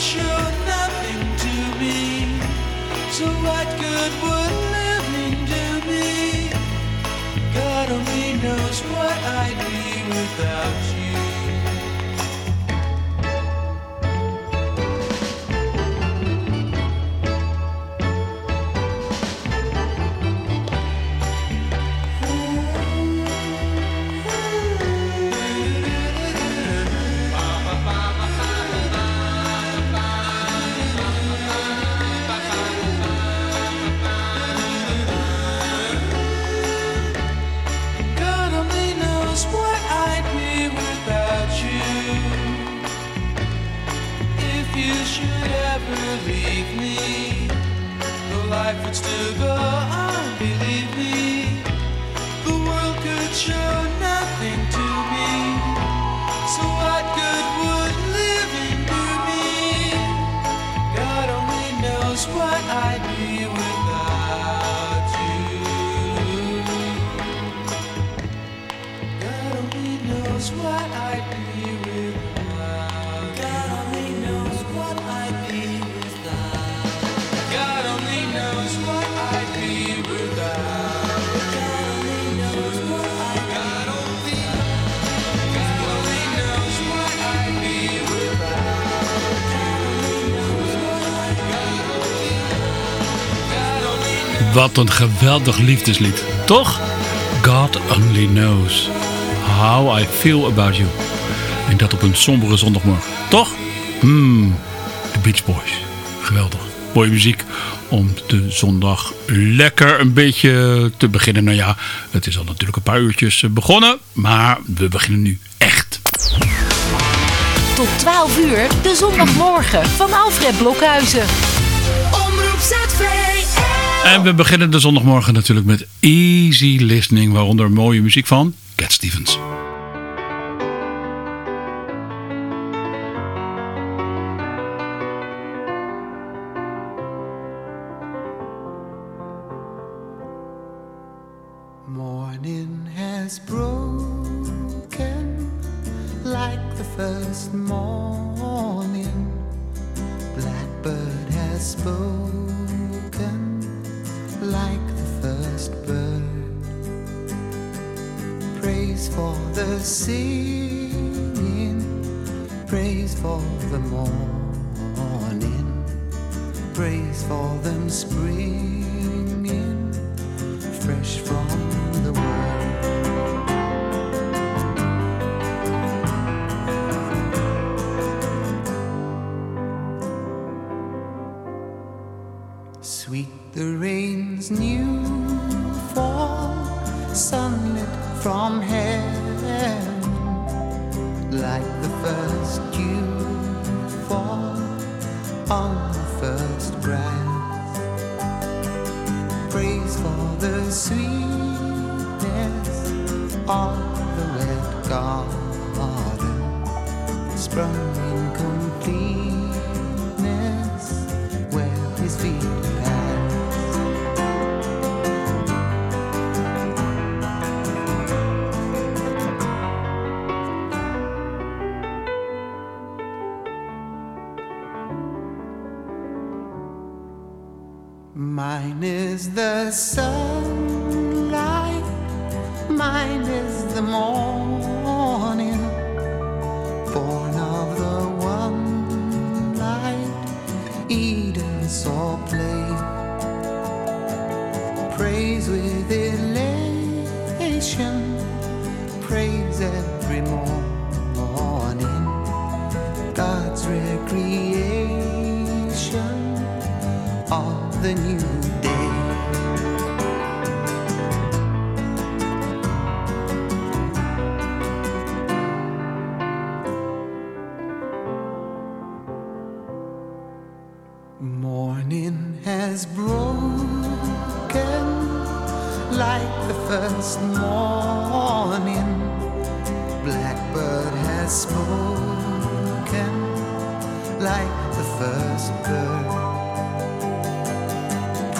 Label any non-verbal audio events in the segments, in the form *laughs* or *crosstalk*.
Nothing to me. So what good would living do me? God only knows what I'd be without you. Wat een geweldig liefdeslied, toch? God only knows how I feel about you. En dat op een sombere zondagmorgen, toch? Hmm, de Beach Boys. Geweldig. Mooie muziek om de zondag lekker een beetje te beginnen. Nou ja, het is al natuurlijk een paar uurtjes begonnen, maar we beginnen nu echt. Tot 12 uur, de zondagmorgen van Alfred Blokhuizen. En we beginnen de zondagmorgen natuurlijk met easy listening, waaronder mooie muziek van Cat Stevens.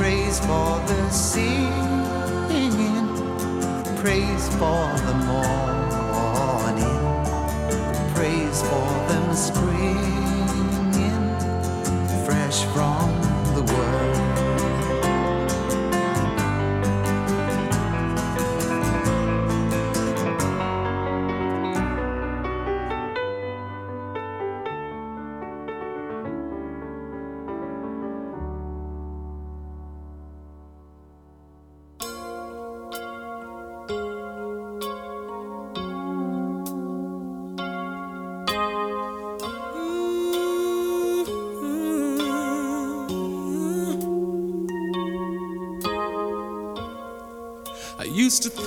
Praise for the singing, praise for the morning, praise for them springing fresh from the world.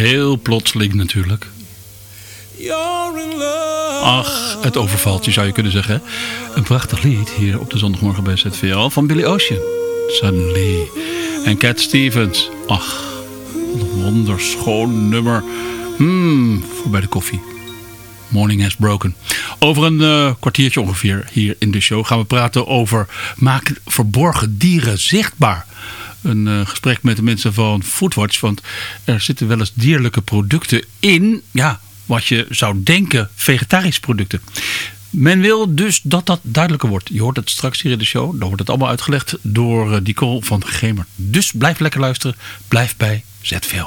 Heel plotseling natuurlijk. Ach, het overvalt je zou je kunnen zeggen. Een prachtig lied hier op de zondagmorgen bij ZVL van Billy Ocean. Suddenly. En Cat Stevens. Ach, wat een wonderschoon nummer. Hmm, voor bij de koffie. Morning has broken. Over een eh, kwartiertje ongeveer hier in de show gaan we praten over maak verborgen dieren zichtbaar. Een eh, gesprek met de mensen van Foodwatch. Want er zitten wel eens dierlijke producten in. Ja, wat je zou denken vegetarische producten. Men wil dus dat dat duidelijker wordt. Je hoort het straks hier in de show. Dan wordt het allemaal uitgelegd door eh, Nicole van Gemer. Dus blijf lekker luisteren. Blijf bij ZVL.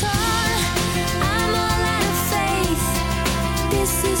torn. I'm all out of faith. This is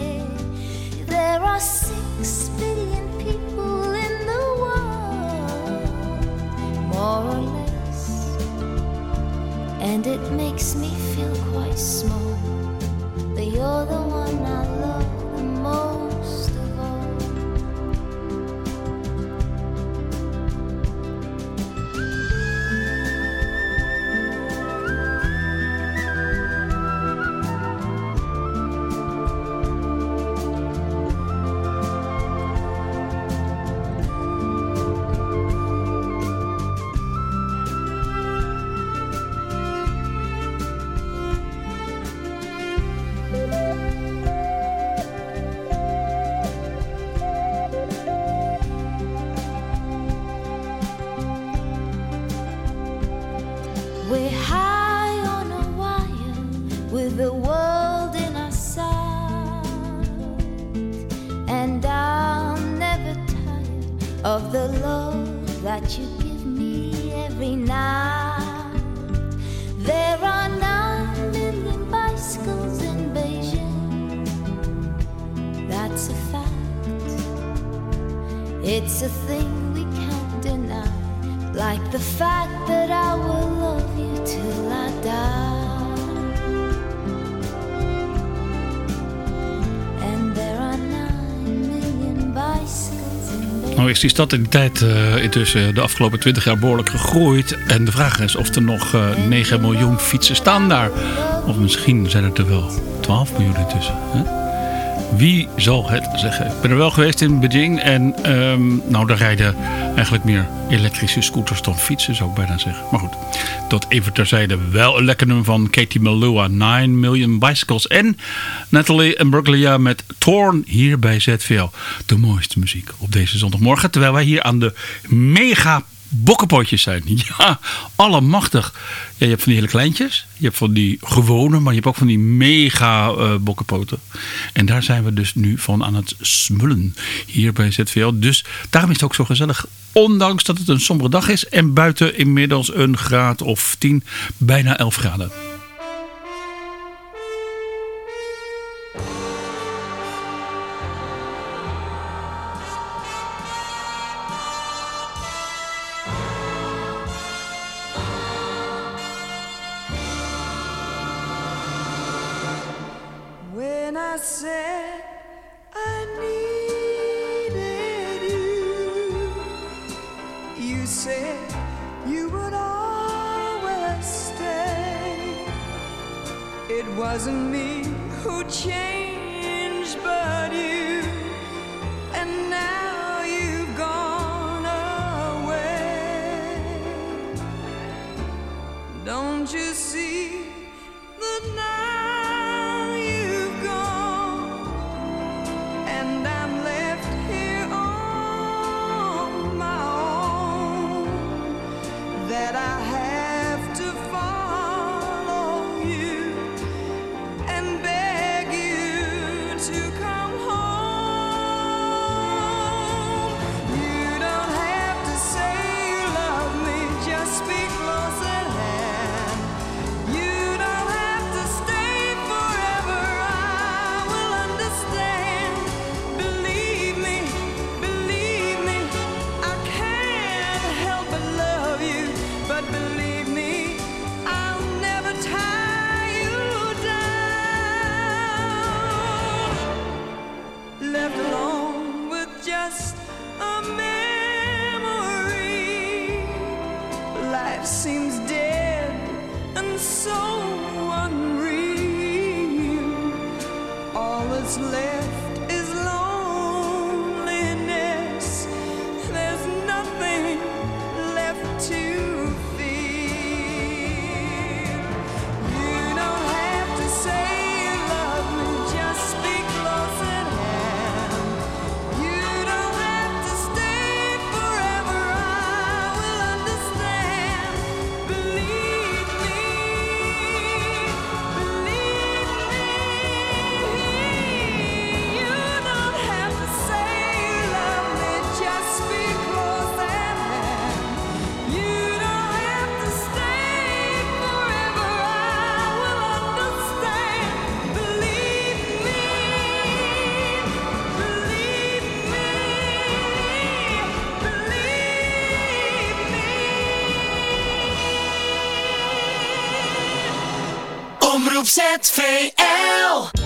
More or less, and it makes me It's a thing we can't deny. Like the fact that I will love you till I die. And there are nine million bicycles. Nou is die stad in die tijd eh, intussen de afgelopen 20 jaar behoorlijk gegroeid. En de vraag is of er nog eh 9 miljoen fietsen staan daar. Of misschien zijn het er wel 12 miljoen intussen. Hè? Wie zal het zeggen? Ik ben er wel geweest in Beijing. En ehm, nou, daar rijden eigenlijk meer elektrische scooters dan fietsen, zou ik bijna zeggen. Maar goed, dat even terzijde. Wel een lekker nummer van Katie Melua, 9 Million Bicycles. En Natalie Imbruglia met Torn hier bij ZVL. De mooiste muziek op deze zondagmorgen. Terwijl wij hier aan de mega bokkenpotjes zijn. *laughs* Ja, allemachtig. Ja, je hebt van die hele kleintjes. Je hebt van die gewone, maar je hebt ook van die mega eh bokkenpoten. En daar zijn we dus nu van aan het smullen hier bij ZVL. Dus daarom is het ook zo gezellig. Ondanks dat het een sombere dag is en buiten inmiddels een graad of 10, bijna 11 graden. Groepset VL.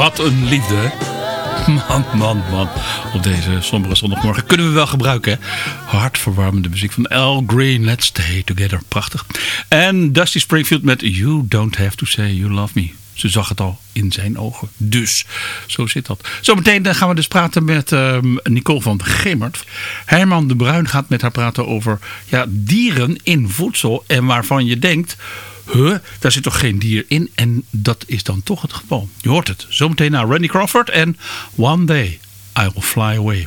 Wat een liefde. Man, man, man. Op deze sombere zondagmorgen kunnen we wel gebruiken. Hè? Hartverwarmende muziek van Al Green. Let's stay together. Prachtig. En Dusty Springfield met You Don't Have To Say You Love Me. Ze zag het al in zijn ogen. Dus, zo zit dat. Zometeen eh, gaan we dus praten met ehm, Nicole van Gemert. Herman de Bruin gaat met haar praten over ja, dieren in voedsel. En waarvan je denkt... Huh, daar zit toch geen dier in? En dat is dan toch het geval. Je hoort het. Zometeen naar Randy Crawford en One Day I Will Fly Away.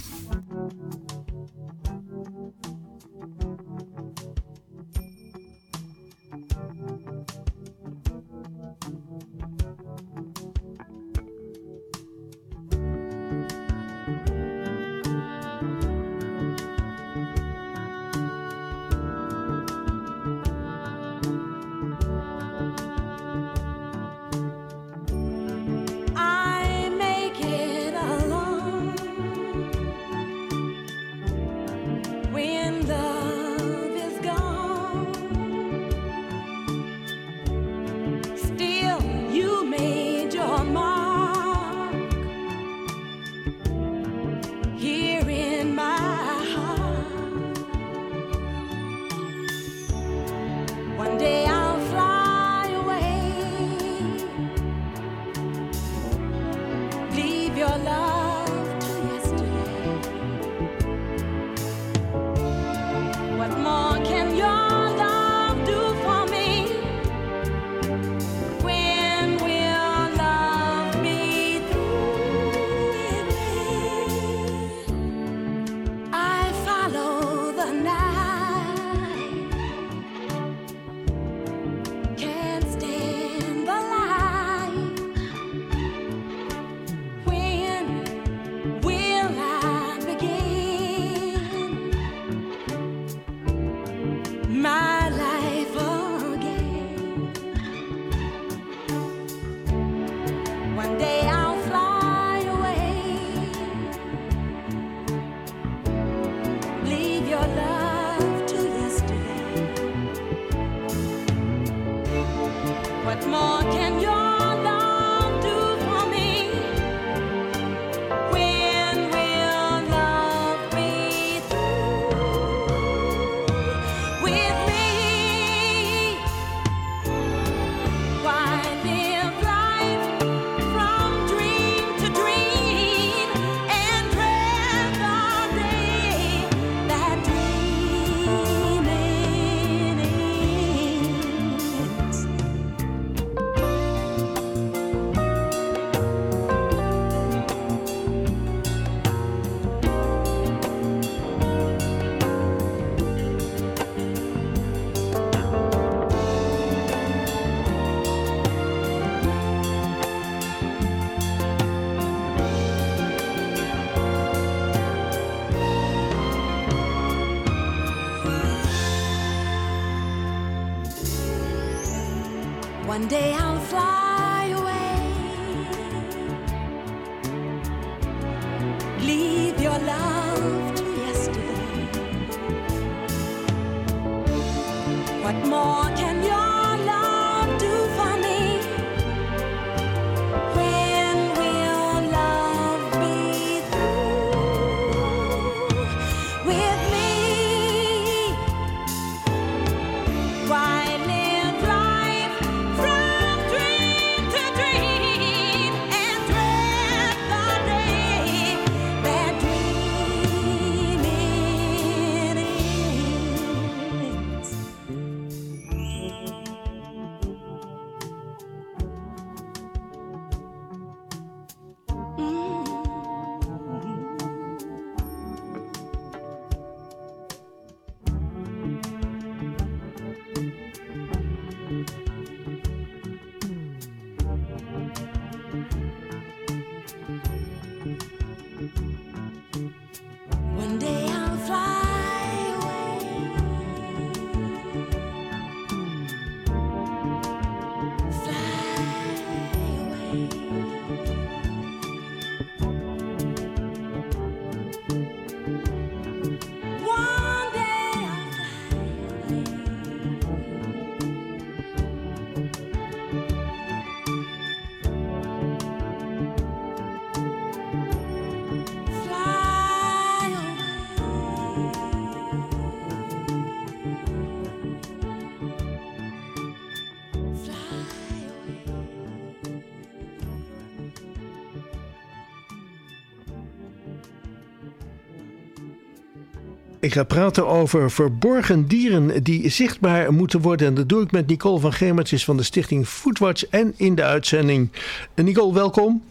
Ik ga praten over verborgen dieren die zichtbaar moeten worden. En dat doe ik met Nicole van Gemertjes van de stichting Foodwatch en in de uitzending. Eh, Nicole, welkom.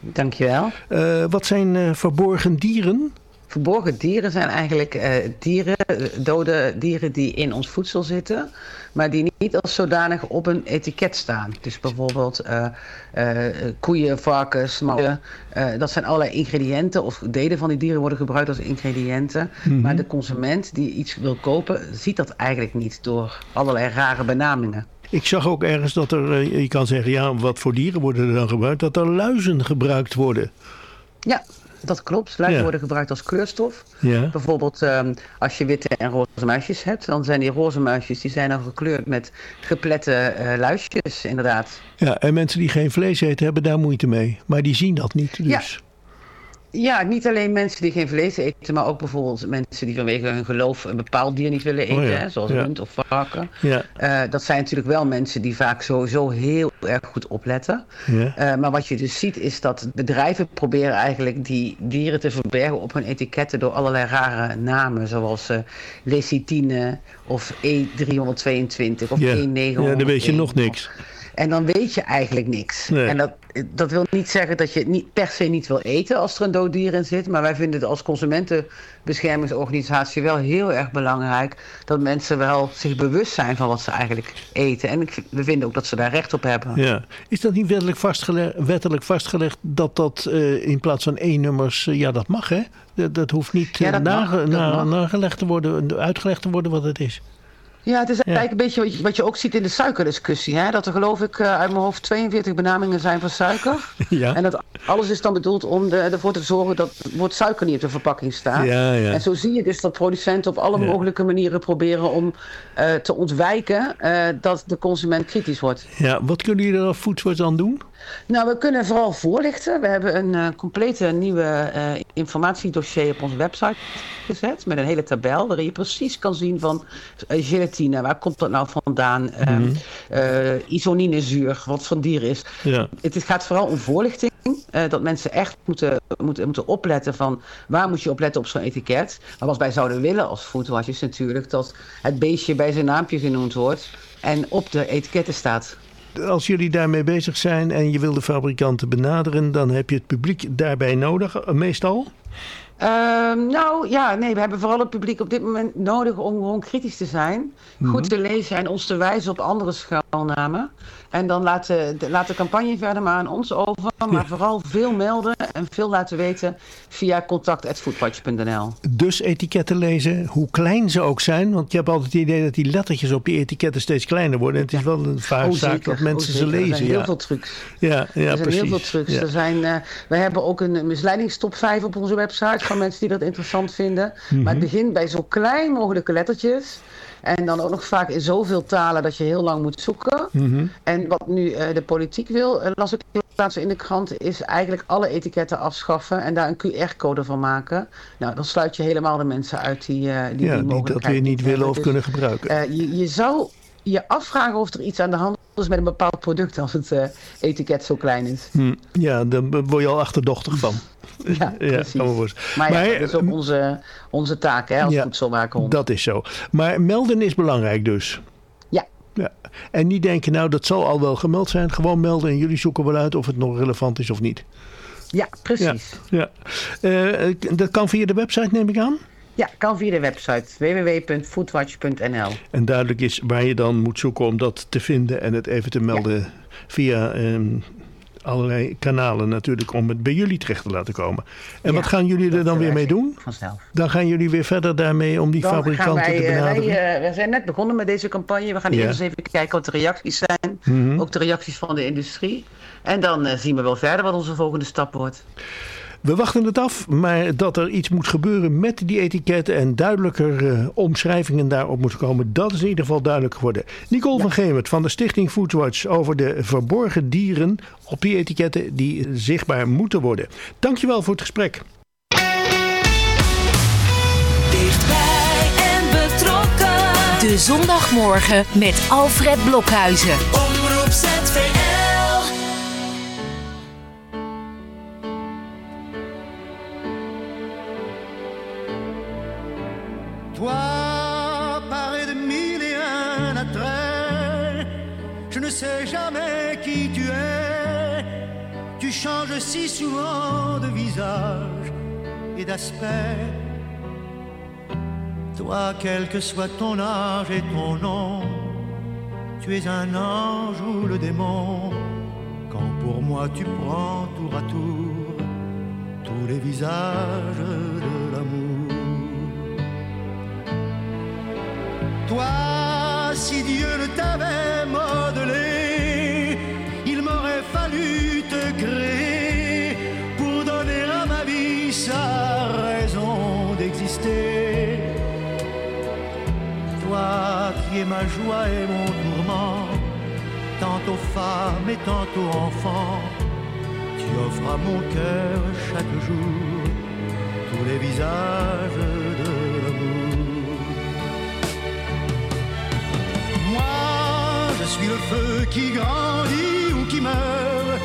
Dankjewel. Eh, wat zijn eh, verborgen dieren? Verborgen dieren zijn eigenlijk eh, dieren, eh, dode dieren die in ons voedsel zitten, maar die niet als zodanig op een etiket staan. Dus bijvoorbeeld eh, koeien, varkens, mouwen. dat zijn allerlei ingrediënten of delen van die dieren worden gebruikt als ingrediënten. Maar de consument die iets wil kopen, ziet dat eigenlijk niet door allerlei rare benamingen. Ik zag ook ergens dat er, je kan zeggen, ja, wat voor dieren worden er dan gebruikt? Dat er luizen gebruikt worden. Ja, dat klopt. Ja. worden gebruikt als kleurstof. Ja. Bijvoorbeeld ehm, als je witte en roze muisjes hebt, dan zijn die roze muisjes die zijn dan gekleurd met geplette eh, luisjes, inderdaad. ja, en mensen die geen vlees eten hebben daar moeite mee. Maar die zien dat niet. Dus. Ja. Ja, niet alleen mensen die geen vlees eten, maar ook bijvoorbeeld mensen die vanwege hun geloof een bepaald dier niet willen eten, Oh ja, hè, zoals ja. hond of varken. Ja. Eh, dat zijn natuurlijk wel mensen die vaak sowieso heel erg goed opletten. Ja. Eh, maar wat je dus ziet is dat bedrijven proberen eigenlijk die dieren te verbergen op hun etiketten door allerlei rare namen, zoals lecithine of E322 of Ja. E901. ja, dan weet je nog niks. En dan weet je eigenlijk niks. Nee. En dat, dat wil niet zeggen dat je het niet, per se niet wil eten als er een dood dier in zit. Maar wij vinden het als consumentenbeschermingsorganisatie wel heel erg belangrijk dat mensen wel zich bewust zijn van wat ze eigenlijk eten. En ik, we vinden ook dat ze daar recht op hebben. Ja. Is dat niet wettelijk vastgelegd, wettelijk vastgelegd dat dat eh, in plaats van één nummers, eh, ja dat mag hè? Dat, dat hoeft niet Ja, eh, mag, nage- dat na- mag. nagelegd te worden, uitgelegd te worden wat het is. Ja, het is eigenlijk een beetje wat je, wat je ook ziet in de suikerdiscussie. Hè? Dat er geloof ik eh, uit mijn hoofd 42 benamingen zijn voor suiker. *laughs* Ja. En dat alles is dan bedoeld om de, ervoor te zorgen dat het woord suiker niet op de verpakking staat. Ja, ja. En zo zie je dus dat producenten op alle mogelijke manieren proberen om eh, te ontwijken eh, dat de consument kritisch wordt. Ja, wat kunnen jullie er als Foodwatch aan doen? Nou, we kunnen vooral voorlichten. We hebben een complete nieuwe eh, informatiedossier op onze website gezet. Met een hele tabel waarin je precies kan zien van eh, waar komt dat nou vandaan? Eh, isoninezuur, wat voor dier is. Ja. Het gaat vooral om voorlichting. eh, dat mensen echt moeten, moeten, moeten opletten van waar moet je opletten op zo'n etiket. Maar wat wij zouden willen als foodwatch is natuurlijk dat het beestje bij zijn naampje genoemd wordt en op de etiketten staat. Als jullie daarmee bezig zijn en je wil de fabrikanten benaderen, dan heb je het publiek daarbij nodig, eh, meestal. Ehm, nou ja, nee, we hebben vooral het publiek op dit moment nodig om gewoon kritisch te zijn. Goed te lezen en ons te wijzen op andere deelname. En dan laat de, de- laat de campagne verder maar aan ons over. Maar vooral veel melden en veel laten weten via contact.foodwatch.nl. Dus etiketten lezen, hoe klein ze ook zijn. Want je hebt altijd het idee dat die lettertjes op die etiketten steeds kleiner worden. En het is wel een vaak Oh, zaak dat mensen Oh, ze. Er lezen. zijn heel ja. veel trucs. Ja, ja, er zijn precies. heel veel trucs. Ja. Er zijn, eh, we hebben ook een misleidingstop 5 op onze website van mensen die dat interessant vinden. Mhm. Maar het begint bij zo klein mogelijke lettertjes. En dan ook nog vaak in zoveel talen dat je heel lang moet zoeken. Mhm. En wat nu eh, de politiek wil, eh, las ik laatst in de krant, is eigenlijk alle etiketten afschaffen en daar een QR-code van maken. Nou, dan sluit je helemaal de mensen uit die, eh die, Ja, die die dat weer niet willen of Dus, kunnen gebruiken. je, je zou je afvragen of er iets aan de hand is met een bepaald product als het etiket zo klein is. Hm, Ja, daar word je al achterdochtig van. *laughs* Ja, precies. Maar ja, dat is ook onze, onze taak hè, als Ja, voedselwaakhond. Dat is zo. Maar melden is belangrijk dus. Ja. ja. En niet denken, nou dat zal al wel gemeld zijn. Gewoon melden en jullie zoeken wel uit of het nog relevant is of niet. Ja, precies. Ja. Eh, dat kan via de website neem ik aan. Ja, kan via de website www.foodwatch.nl. En duidelijk is waar je dan moet zoeken om dat te vinden en het even te melden via ehm, allerlei kanalen natuurlijk om het bij jullie terecht te laten komen. En Ja, wat gaan jullie er dan weer mee doen? Vanzelf. Dan gaan jullie weer verder daarmee om die Dan fabrikanten wij, te eh, benaderen? wij, eh, we zijn net begonnen met deze campagne. We gaan Ja. eerst even kijken wat de reacties zijn. Mhm. Ook de reacties van de industrie. En dan eh, zien we wel verder wat onze volgende stap wordt. We wachten het af, maar dat er iets moet gebeuren met die etiketten en duidelijker eh, omschrijvingen daarop moeten komen, dat is in ieder geval duidelijk geworden. Nicole van Gemert van de Stichting Foodwatch over de verborgen dieren op die etiketten die zichtbaar moeten worden. Dankjewel voor het gesprek. Dichtbij en betrokken. De zondagmorgen met Alfred Blokhuizen. Omroep sais jamais qui tu es. Tu changes si souvent de visage et d'aspect. Toi, quel que soit ton âge et ton nom, tu es un ange ou le démon. Quand pour moi tu prends tour à tour tous les visages de l'amour. Toi, si Dieu ne t'avait modelé, Ma joie et mon tourment, tantôt femme et tantôt enfant, tu offres à mon cœur chaque jour tous les visages de l'amour. Moi, je suis le feu qui grandit ou qui meurt.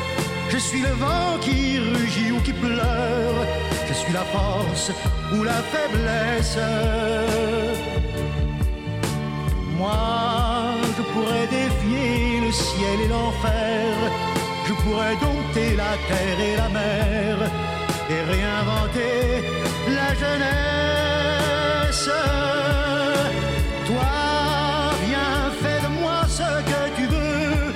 Je suis le vent qui rugit ou qui pleure. Je suis la force ou la faiblesse. Moi, je pourrais défier le ciel et l'enfer. Je pourrais dompter la terre et la mer et réinventer la jeunesse. Toi, viens, fais de moi ce que tu veux,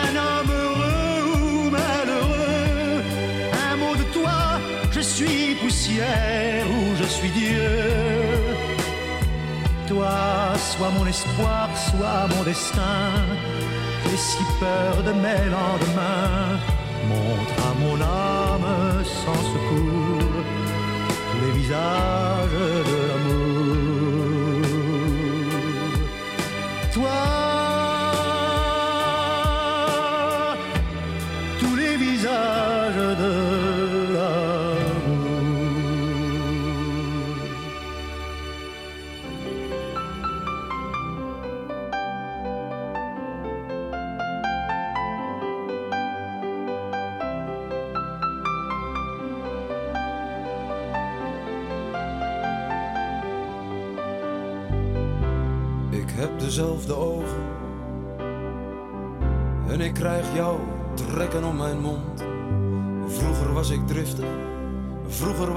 un homme heureux ou malheureux. Un mot de toi, je suis poussière ou je suis Dieu. Toi, sois mon espoir, sois mon destin. J'ai si peur de mes lendemains. Montre à mon âme sans secours les visages de l'amour.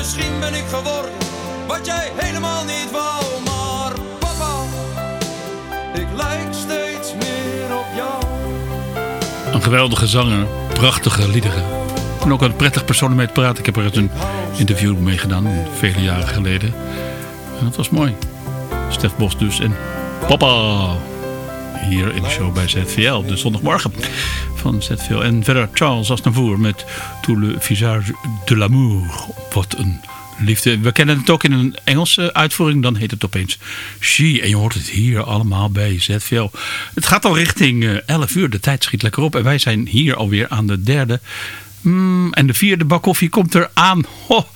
misschien ben ik geworden wat jij helemaal niet wou. Maar papa, ik lijk steeds meer op jou. Een geweldige zanger, prachtige liederen. En ook een prettig persoon mee te praten. Ik heb er een interview mee gedaan, vele jaren geleden. En dat was mooi. Stef Bos dus en papa. Hier in de show bij ZVL, de zondagmorgen van ZVL. En verder Charles Aznavour met Tout le visage de l'amour. Wat een liefde. We kennen het ook in een Engelse uitvoering. Dan heet het opeens She. En je hoort het hier allemaal bij ZVL. Het gaat al richting eh, 11 uur. De tijd schiet lekker op. En wij zijn hier alweer aan de derde. Mm, en de vierde bak koffie komt eraan. Ho,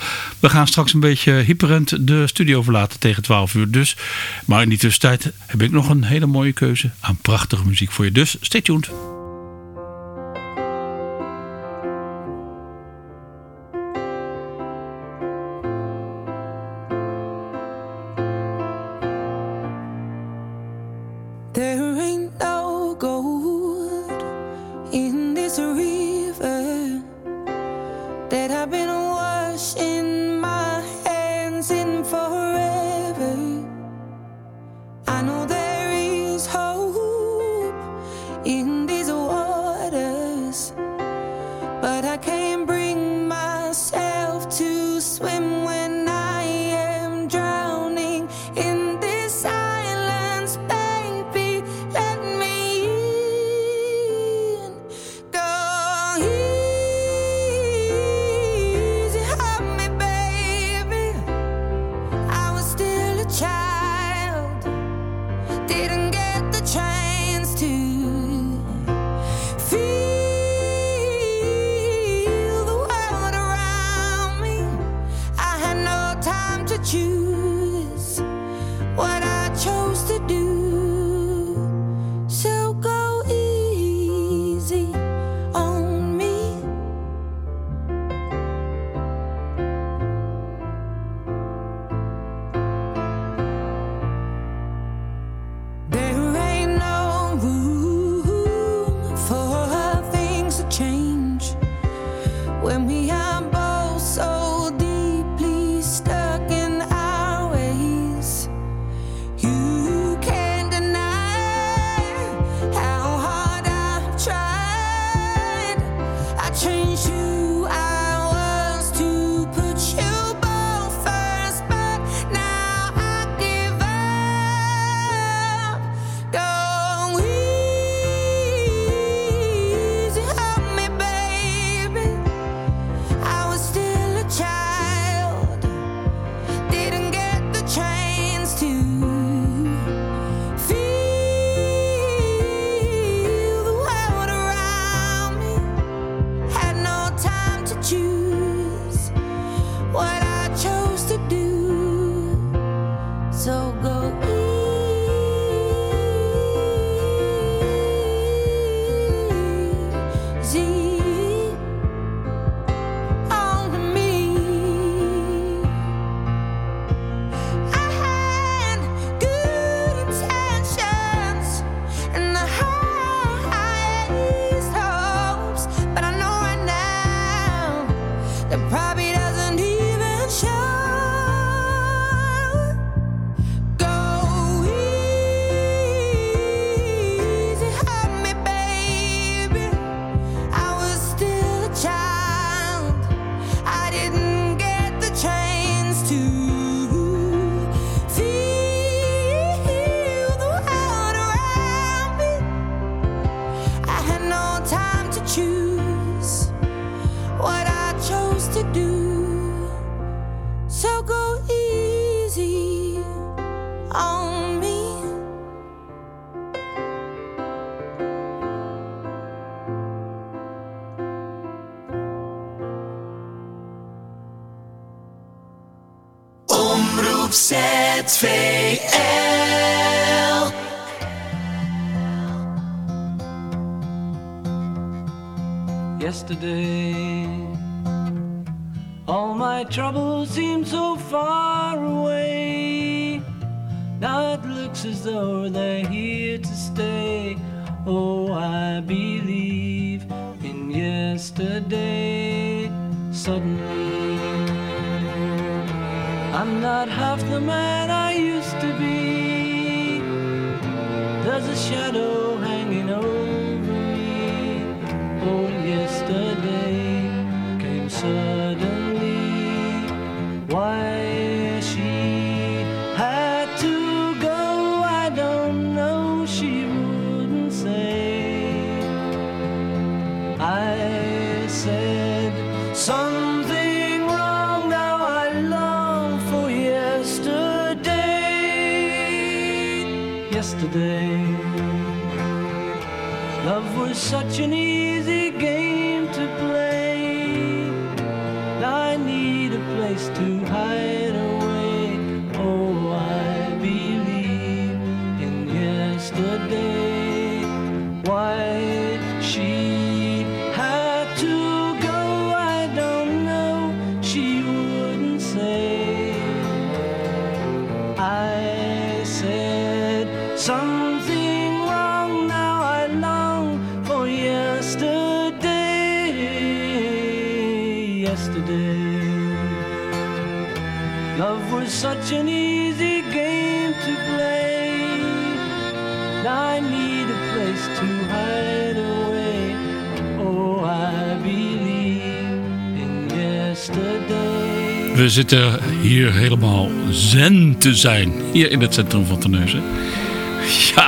we gaan straks een beetje hyperend de studio verlaten tegen 12 uur. Dus. Maar in die tussentijd heb ik nog een hele mooie keuze aan prachtige muziek voor je. Dus stay tuned. on me. Omroep ZVL. Yesterday, all my troubles seemed so far away. As though they're here to stay. Oh, I believe in yesterday. Suddenly, I'm not half the man I yesterday. Love was such an easy game to play. I need a place to hide away. Oh, I believe in yesterday. We zitten hier helemaal zen te zijn. Hier in het centrum van Terneuzen. Ja,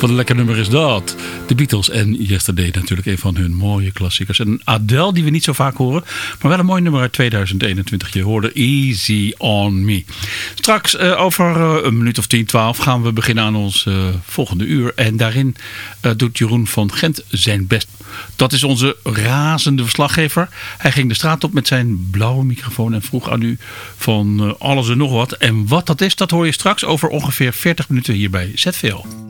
wat een lekker nummer is dat. De Beatles en Yesterday natuurlijk een van hun mooie klassiekers. En Adele die we niet zo vaak horen. Maar wel een mooi nummer uit 2021. Je hoorde Easy On Me. Straks eh, over eh, een minuut of 10, 12 gaan we beginnen aan ons eh, volgende uur. En daarin doet Jeroen van Gent zijn best. Dat is onze razende verslaggever. Hij ging de straat op met zijn blauwe microfoon en vroeg aan u van alles en nog wat. En wat dat is, dat hoor je straks over ongeveer 40 minuten hier bij ZVL.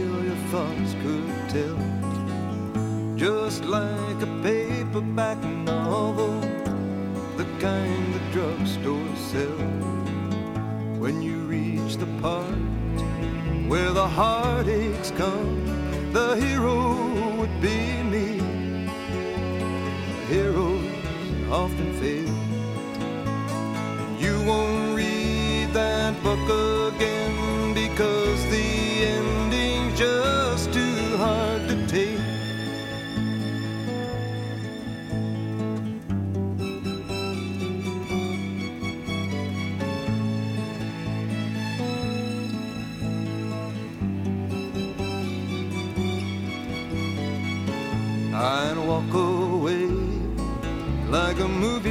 thoughts could tell. Just like a paperback novel, the kind the drugstore sells. When you reach the part where the heartaches come, the hero would be me. Heroes often fail. You won't read that book again because the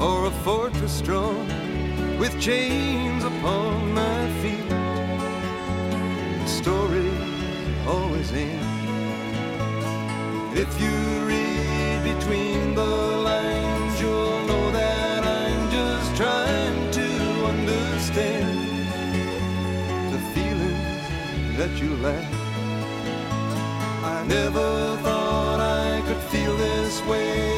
or a fortress strong with chains upon my feet. The story always ends. If you read between the lines, you'll know that I'm just trying to understand the feelings that you lack. I never thought I could feel this way,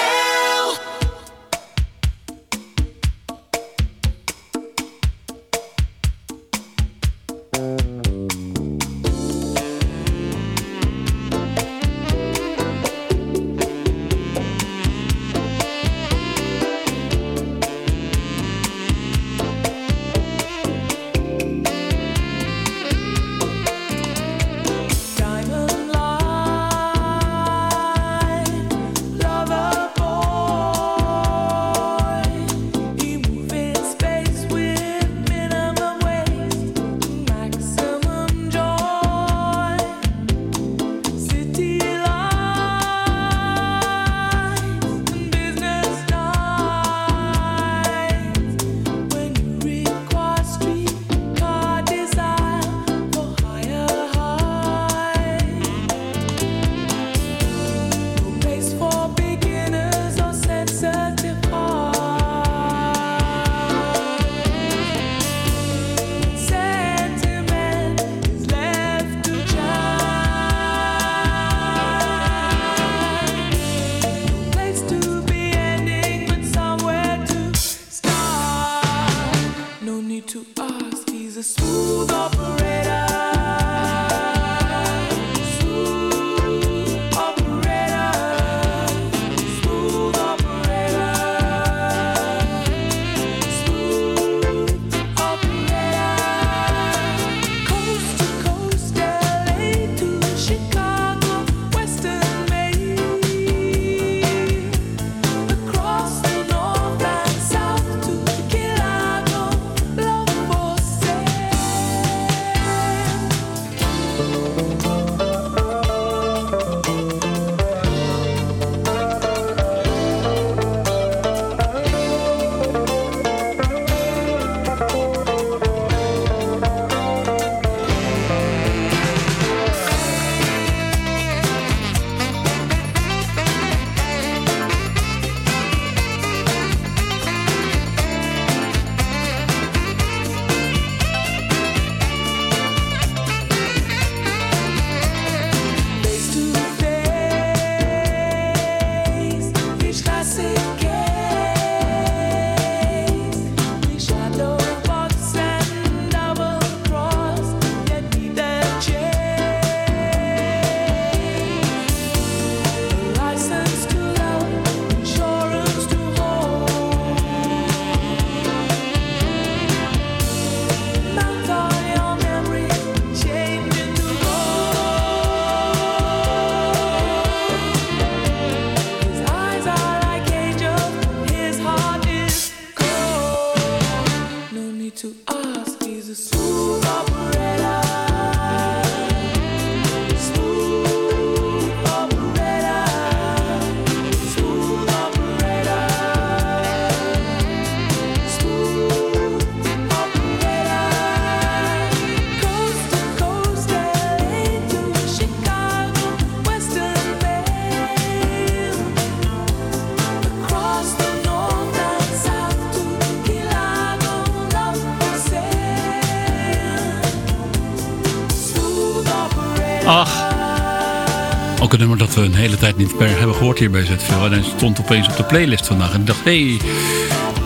Meer hebben gehoord hier bij ZVL. En hij stond opeens op de playlist vandaag. En ik dacht, hé, hey,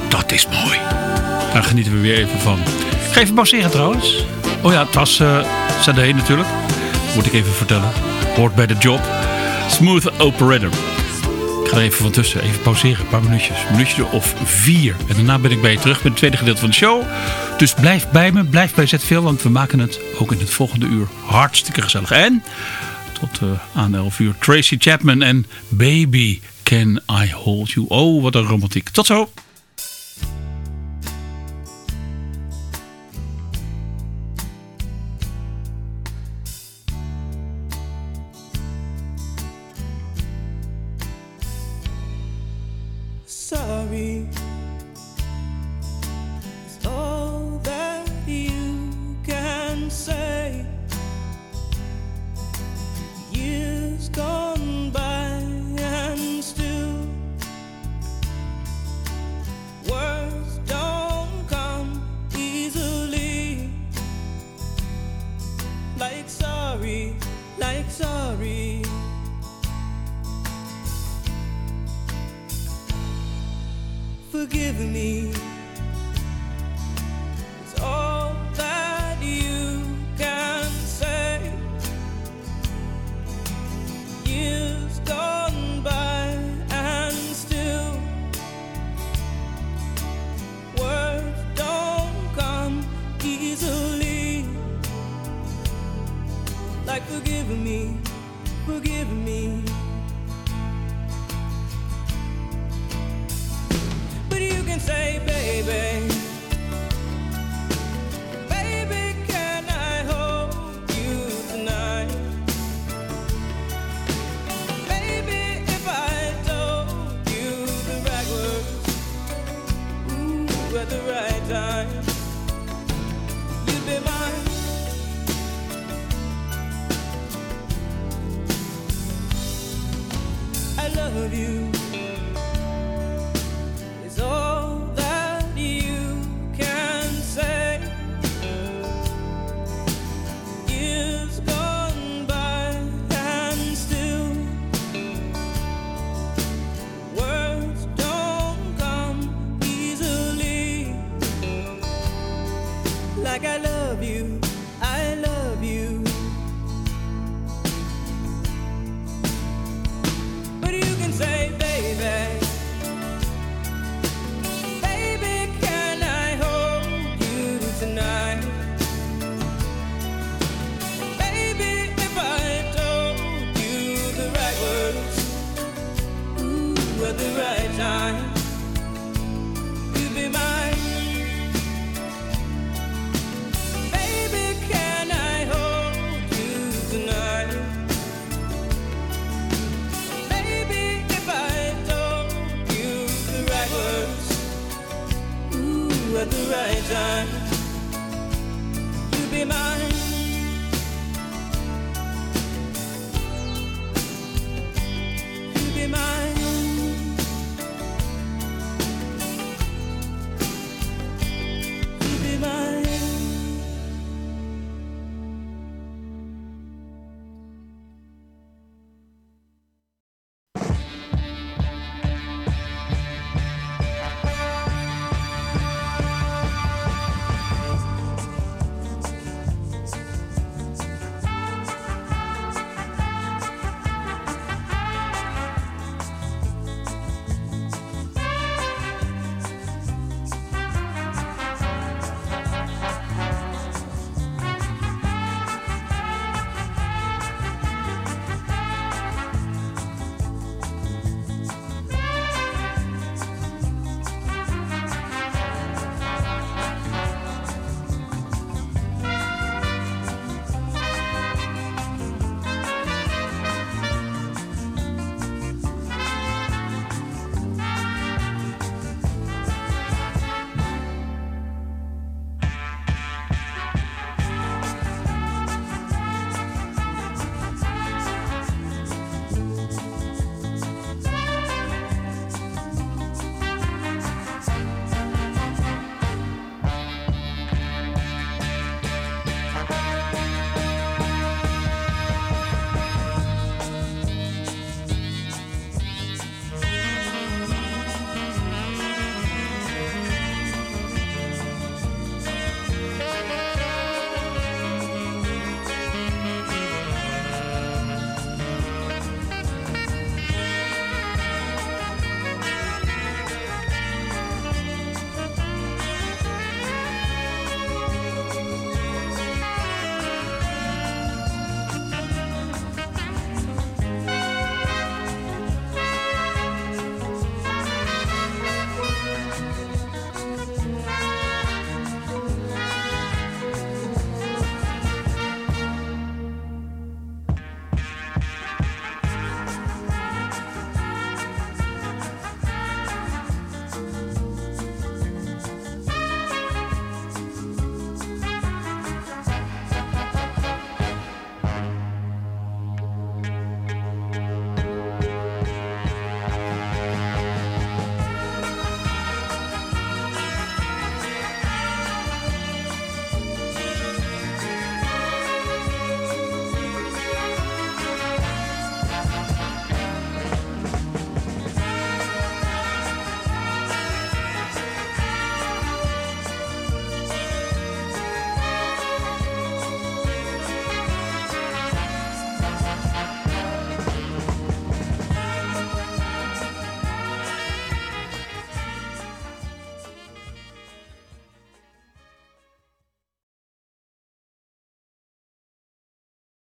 Dat is mooi. Daar genieten we weer even van. Ga even pauzeren trouwens. Oh ja, het was uh, Sade natuurlijk. Moet ik even vertellen. Hoort bij de job. Smooth Operator. Ik ga even van tussen. Even pauzeren. Een paar minuutjes. Een minuutje of vier. En daarna ben ik bij je terug met het tweede gedeelte van de show. Dus blijf bij me. Blijf bij ZVL. Want we maken het ook in het volgende uur hartstikke gezellig. En tot uh, aan 11 uur Tracy Chapman en Baby Can I Hold You. Oh, wat een romantiek. Tot zo.